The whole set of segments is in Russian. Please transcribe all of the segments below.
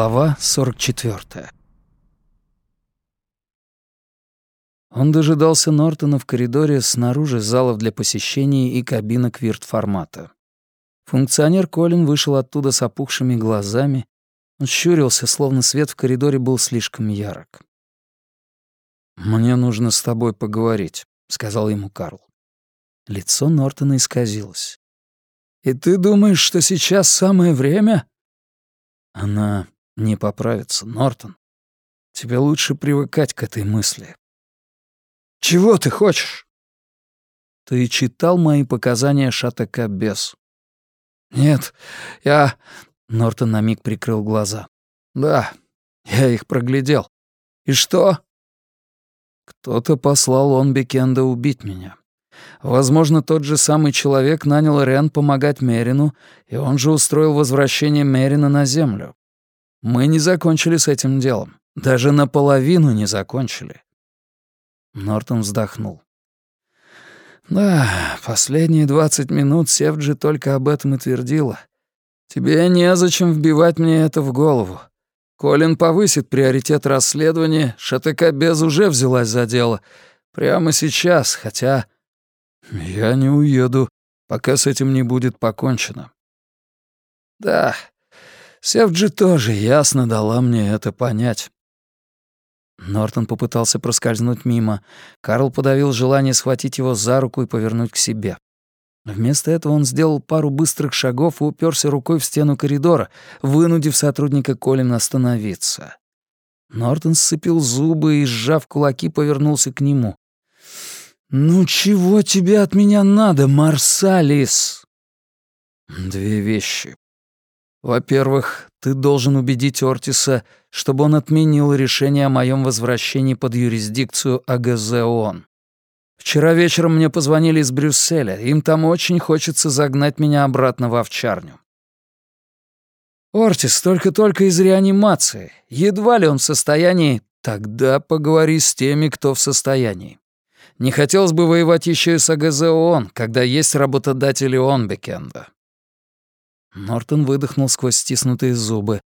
Глава 44 Он дожидался Нортона в коридоре снаружи залов для посещений и кабинок вирт-формата. Функционер Колин вышел оттуда с опухшими глазами. Он щурился, словно свет в коридоре был слишком ярок. «Мне нужно с тобой поговорить», — сказал ему Карл. Лицо Нортона исказилось. «И ты думаешь, что сейчас самое время?» Она не поправится, Нортон. Тебе лучше привыкать к этой мысли. Чего ты хочешь? Ты читал мои показания Шатака без? Нет, я... Нортон на миг прикрыл глаза. Да, я их проглядел. И что? Кто-то послал он Бекенда убить меня. Возможно, тот же самый человек нанял Рен помогать Мерину, и он же устроил возвращение Мерина на Землю. Мы не закончили с этим делом. Даже наполовину не закончили. Нортон вздохнул. «Да, последние двадцать минут Севджи только об этом и твердила. Тебе незачем вбивать мне это в голову. Колин повысит приоритет расследования, ШТК без уже взялась за дело. Прямо сейчас, хотя «Я не уеду, пока с этим не будет покончено». «Да, Севджи тоже ясно дала мне это понять». Нортон попытался проскользнуть мимо. Карл подавил желание схватить его за руку и повернуть к себе. Вместо этого он сделал пару быстрых шагов и уперся рукой в стену коридора, вынудив сотрудника Колина остановиться. Нортон сцепил зубы и, сжав кулаки, повернулся к нему. «Ну чего тебе от меня надо, Марсалис?» «Две вещи. Во-первых, ты должен убедить Ортиса, чтобы он отменил решение о моем возвращении под юрисдикцию АГЗ ООН. Вчера вечером мне позвонили из Брюсселя, им там очень хочется загнать меня обратно в овчарню. Ортис только-только из реанимации. Едва ли он в состоянии... Тогда поговори с теми, кто в состоянии. Не хотелось бы воевать еще и с АГЗ ООН, когда есть работодатели Онбекенда». Нортон выдохнул сквозь стиснутые зубы.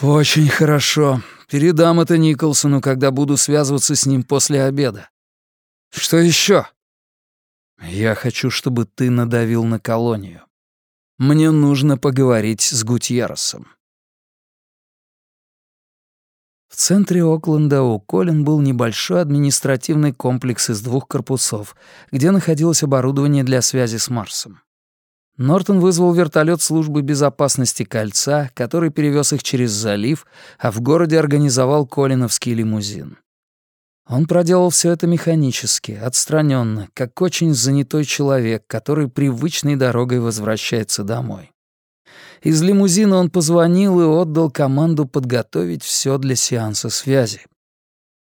«Очень хорошо. Передам это Николсону, когда буду связываться с ним после обеда. Что еще? Я хочу, чтобы ты надавил на колонию. Мне нужно поговорить с Гутьеросом. В центре Окленда у Колин был небольшой административный комплекс из двух корпусов, где находилось оборудование для связи с Марсом. Нортон вызвал вертолет службы безопасности кольца, который перевез их через залив, а в городе организовал колиновский лимузин. Он проделал все это механически, отстраненно, как очень занятой человек, который привычной дорогой возвращается домой. Из лимузина он позвонил и отдал команду подготовить все для сеанса связи.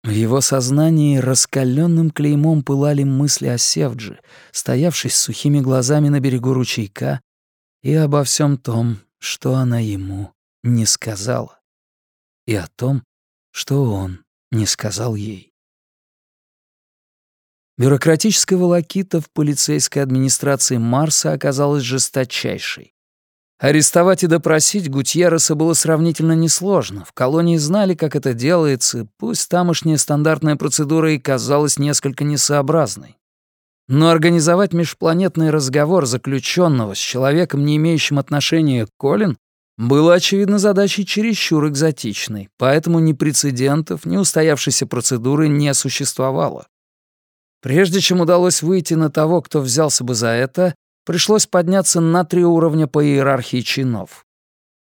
В его сознании раскаленным клеймом пылали мысли о Севджи, стоявшей с сухими глазами на берегу ручейка, и обо всем том, что она ему не сказала, и о том, что он не сказал ей. Бюрократическая волокита в полицейской администрации Марса оказалась жесточайшей. Арестовать и допросить Гутьерреса было сравнительно несложно. В колонии знали, как это делается, пусть тамошняя стандартная процедура и казалась несколько несообразной. Но организовать межпланетный разговор заключенного с человеком, не имеющим отношения к Колин, было, очевидно, задачей чересчур экзотичной, поэтому ни прецедентов, ни устоявшейся процедуры не существовало. Прежде чем удалось выйти на того, кто взялся бы за это, пришлось подняться на три уровня по иерархии чинов.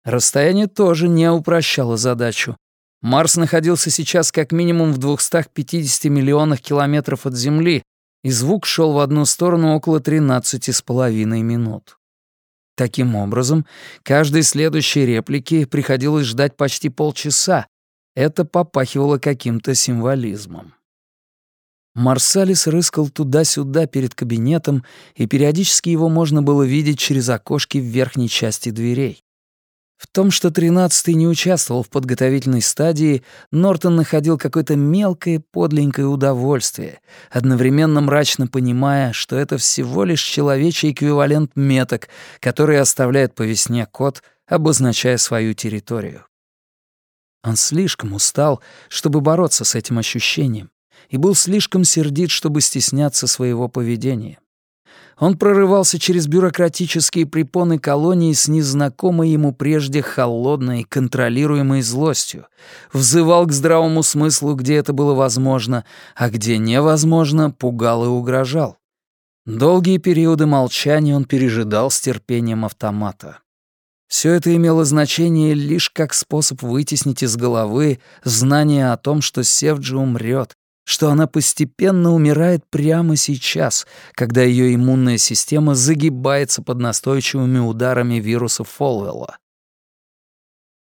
Расстояние тоже не упрощало задачу. Марс находился сейчас как минимум в 250 миллионах километров от Земли, и звук шел в одну сторону около 13 с половиной минут. Таким образом, каждой следующей реплики приходилось ждать почти полчаса. Это попахивало каким-то символизмом. Марсалис рыскал туда-сюда перед кабинетом, и периодически его можно было видеть через окошки в верхней части дверей. В том, что тринадцатый не участвовал в подготовительной стадии, Нортон находил какое-то мелкое подленькое удовольствие, одновременно мрачно понимая, что это всего лишь человечий эквивалент меток, который оставляет по весне кот, обозначая свою территорию. Он слишком устал, чтобы бороться с этим ощущением, и был слишком сердит, чтобы стесняться своего поведения. Он прорывался через бюрократические препоны колонии с незнакомой ему прежде холодной, контролируемой злостью, взывал к здравому смыслу, где это было возможно, а где невозможно, пугал и угрожал. Долгие периоды молчания он пережидал с терпением автомата. Все это имело значение лишь как способ вытеснить из головы знание о том, что Севджи умрет, что она постепенно умирает прямо сейчас, когда ее иммунная система загибается под настойчивыми ударами вируса Фолвелла.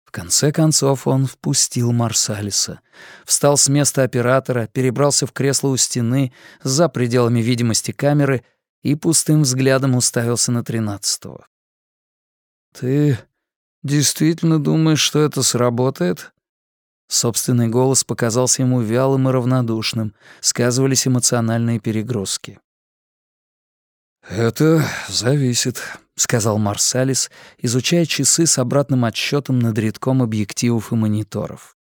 В конце концов он впустил Марсалиса, встал с места оператора, перебрался в кресло у стены за пределами видимости камеры и пустым взглядом уставился на тринадцатого. «Ты действительно думаешь, что это сработает?» Собственный голос показался ему вялым и равнодушным, сказывались эмоциональные перегрузки. «Это зависит», — сказал Марсалис, изучая часы с обратным отсчетом над рядком объективов и мониторов.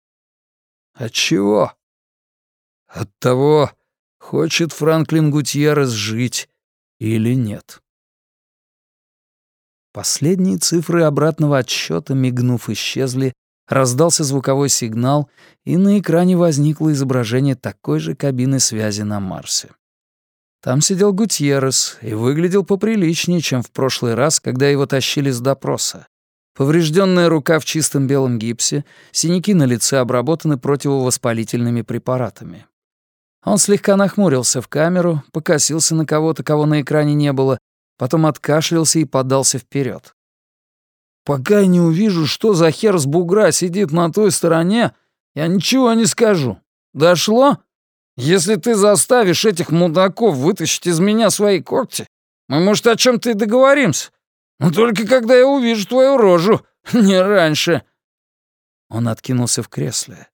«От чего?» «От того, хочет Франклин Гутьеррес жить или нет». Последние цифры обратного отсчета, мигнув, исчезли, Раздался звуковой сигнал, и на экране возникло изображение такой же кабины связи на Марсе. Там сидел Гутьеррес и выглядел поприличнее, чем в прошлый раз, когда его тащили с допроса. Поврежденная рука в чистом белом гипсе, синяки на лице обработаны противовоспалительными препаратами. Он слегка нахмурился в камеру, покосился на кого-то, кого на экране не было, потом откашлялся и подался вперед. Пока я не увижу, что за хер с бугра сидит на той стороне, я ничего не скажу. Дошло? Если ты заставишь этих мудаков вытащить из меня свои когти, мы, может, о чем-то и договоримся. Но только когда я увижу твою рожу, не раньше». Он откинулся в кресле.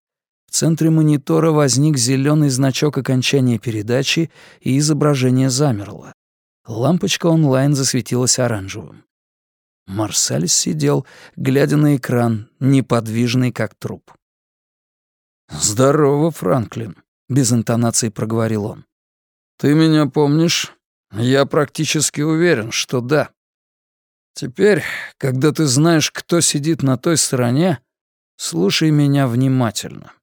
В центре монитора возник зеленый значок окончания передачи, и изображение замерло. Лампочка онлайн засветилась оранжевым. Марсалис сидел, глядя на экран, неподвижный, как труп. «Здорово, Франклин», — без интонации проговорил он. «Ты меня помнишь? Я практически уверен, что да. Теперь, когда ты знаешь, кто сидит на той стороне, слушай меня внимательно.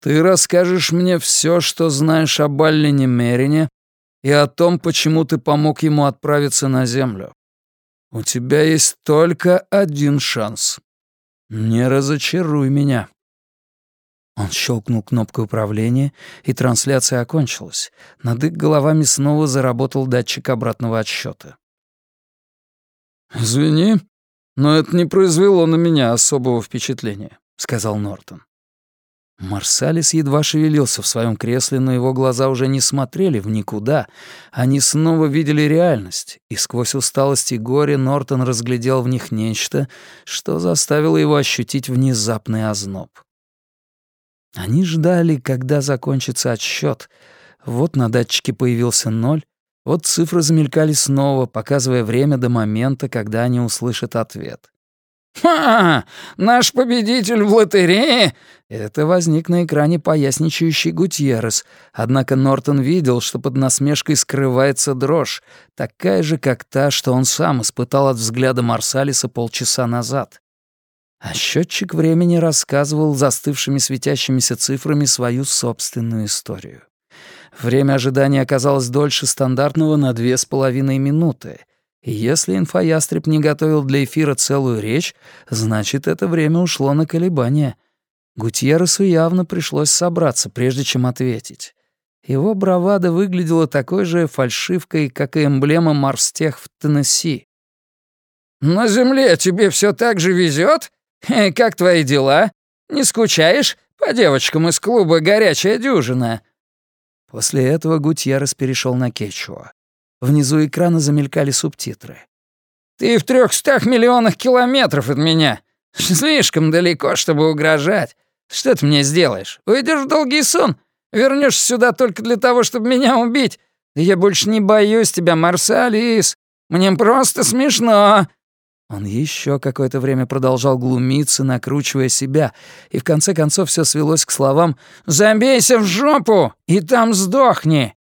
Ты расскажешь мне все, что знаешь об Аллене Мерине и о том, почему ты помог ему отправиться на Землю. У тебя есть только один шанс. Не разочаруй меня». Он щелкнул кнопкой управления, и трансляция окончилась. Над их головами снова заработал датчик обратного отсчета. «Извини, но это не произвело на меня особого впечатления», — сказал Нортон. Марсалис едва шевелился в своем кресле, но его глаза уже не смотрели в никуда. Они снова видели реальность, и сквозь усталость и горе Нортон разглядел в них нечто, что заставило его ощутить внезапный озноб. Они ждали, когда закончится отсчет. Вот на датчике появился ноль, вот цифры замелькали снова, показывая время до момента, когда они услышат ответ. «Ха! Наш победитель в лотерее!» Это возник на экране поясничающий Гутьеррес, однако Нортон видел, что под насмешкой скрывается дрожь, такая же, как та, что он сам испытал от взгляда Марсалиса полчаса назад. А счетчик времени рассказывал застывшими светящимися цифрами свою собственную историю. Время ожидания оказалось дольше стандартного на две с половиной минуты — если инфоястреб не готовил для эфира целую речь, значит, это время ушло на колебания. Гутьерресу явно пришлось собраться, прежде чем ответить. Его бравада выглядела такой же фальшивкой, как и эмблема Марстех в Теннесси. «На земле тебе все так же везет? Как твои дела? Не скучаешь? По девочкам из клуба «Горячая дюжина». После этого Гутьеррес перешел на Кечуа. Внизу экрана замелькали субтитры. «Ты в трехстах миллионах километров от меня. Слишком далеко, чтобы угрожать. Что ты мне сделаешь? Уйдешь в долгий сон? Вернешься сюда только для того, чтобы меня убить? я больше не боюсь тебя, Марсалис. Мне просто смешно». Он еще какое-то время продолжал глумиться, накручивая себя, и в конце концов все свелось к словам «Забейся в жопу и там сдохни!»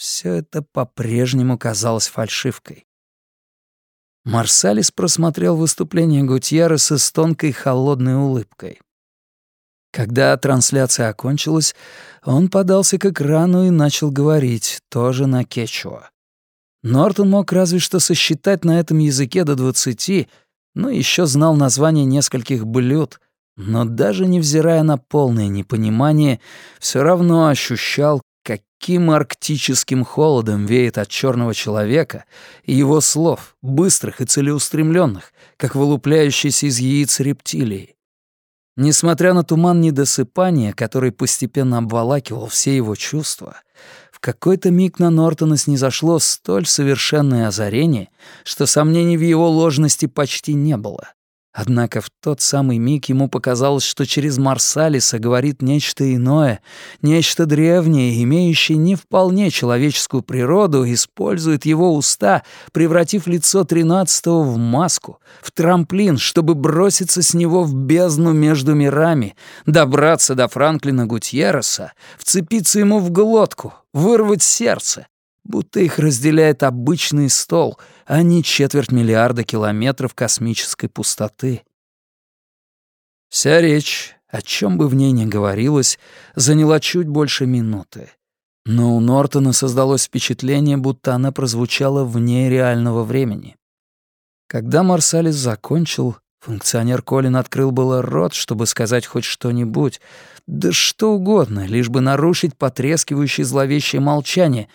Все это по-прежнему казалось фальшивкой. Марсалис просмотрел выступление Гутьерреса с тонкой холодной улыбкой. Когда трансляция окончилась, он подался к экрану и начал говорить, тоже на кечуа. Нортон мог разве что сосчитать на этом языке до двадцати, но еще знал название нескольких блюд, но даже невзирая на полное непонимание, все равно ощущал, каким арктическим холодом веет от черного человека и его слов, быстрых и целеустремленных, как вылупляющийся из яиц рептилии. Несмотря на туман недосыпания, который постепенно обволакивал все его чувства, в какой-то миг на Нортона снизошло столь совершенное озарение, что сомнений в его ложности почти не было. Однако в тот самый миг ему показалось, что через Марсалиса говорит нечто иное, нечто древнее, имеющее не вполне человеческую природу, использует его уста, превратив лицо тринадцатого в маску, в трамплин, чтобы броситься с него в бездну между мирами, добраться до Франклина Гутьерреса, вцепиться ему в глотку, вырвать сердце, будто их разделяет обычный стол, а не четверть миллиарда километров космической пустоты. Вся речь, о чем бы в ней ни говорилось, заняла чуть больше минуты. Но у Нортона создалось впечатление, будто она прозвучала вне реального времени. Когда Марсалис закончил, функционер Колин открыл было рот, чтобы сказать хоть что-нибудь, да что угодно, лишь бы нарушить потрескивающее зловещее молчание,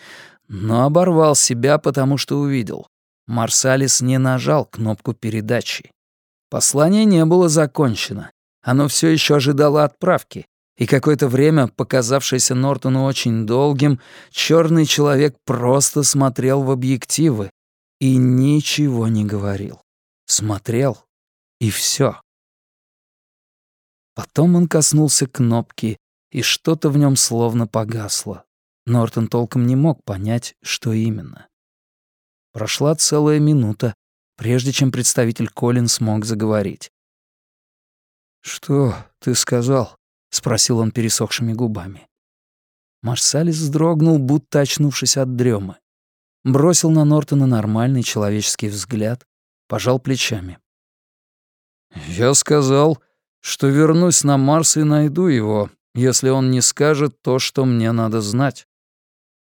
но оборвал себя, потому что увидел. Марсалис не нажал кнопку передачи. Послание не было закончено. Оно все еще ожидало отправки, и какое-то время, показавшееся Нортону очень долгим, черный человек просто смотрел в объективы и ничего не говорил. Смотрел, и все. Потом он коснулся кнопки, и что-то в нем словно погасло. Нортон толком не мог понять, что именно. Прошла целая минута, прежде чем представитель Колин смог заговорить. «Что ты сказал?» — спросил он пересохшими губами. Марсалис вздрогнул, будто очнувшись от дремы. Бросил на Нортона нормальный человеческий взгляд, пожал плечами. «Я сказал, что вернусь на Марс и найду его, если он не скажет то, что мне надо знать.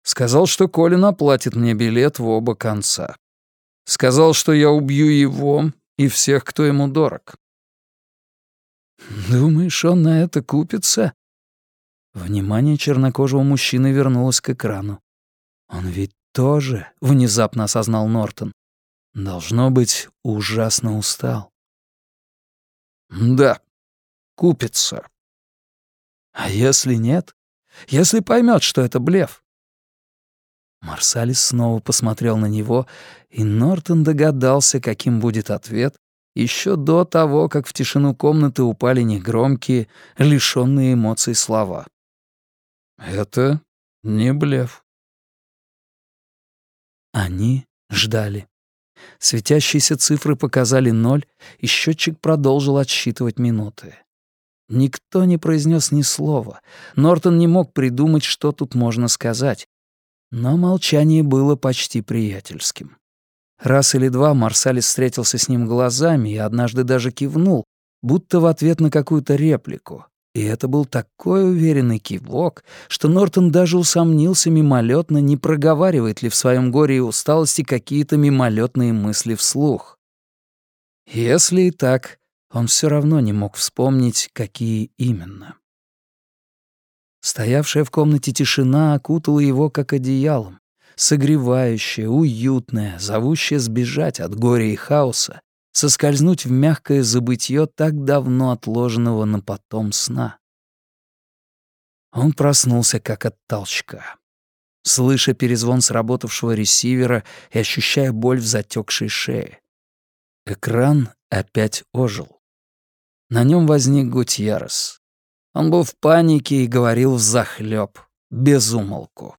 Сказал, что Колин оплатит мне билет в оба конца. Сказал, что я убью его и всех, кто ему дорог. «Думаешь, он на это купится?» Внимание чернокожего мужчины вернулось к экрану. «Он ведь тоже», — внезапно осознал Нортон, — «должно быть, ужасно устал». «Да, купится». «А если нет? Если поймет, что это блеф?» Марсалис снова посмотрел на него, и Нортон догадался, каким будет ответ, еще до того, как в тишину комнаты упали негромкие, лишенные эмоций слова. «Это не блеф». Они ждали. Светящиеся цифры показали ноль, и счетчик продолжил отсчитывать минуты. Никто не произнес ни слова. Нортон не мог придумать, что тут можно сказать. Но молчание было почти приятельским. Раз или два Марсалис встретился с ним глазами и однажды даже кивнул, будто в ответ на какую-то реплику. И это был такой уверенный кивок, что Нортон даже усомнился мимолетно, не проговаривает ли в своем горе и усталости какие-то мимолетные мысли вслух. Если и так, он все равно не мог вспомнить, какие именно. Стоявшая в комнате тишина окутала его как одеялом, согревающая, уютная, зовущая сбежать от горя и хаоса, соскользнуть в мягкое забытье так давно отложенного на потом сна. Он проснулся как от толчка. Слыша перезвон сработавшего ресивера и ощущая боль в затекшей шее. Экран опять ожил. На нем возник Гутьярос. Он был в панике и говорил взахлёб, без умолку.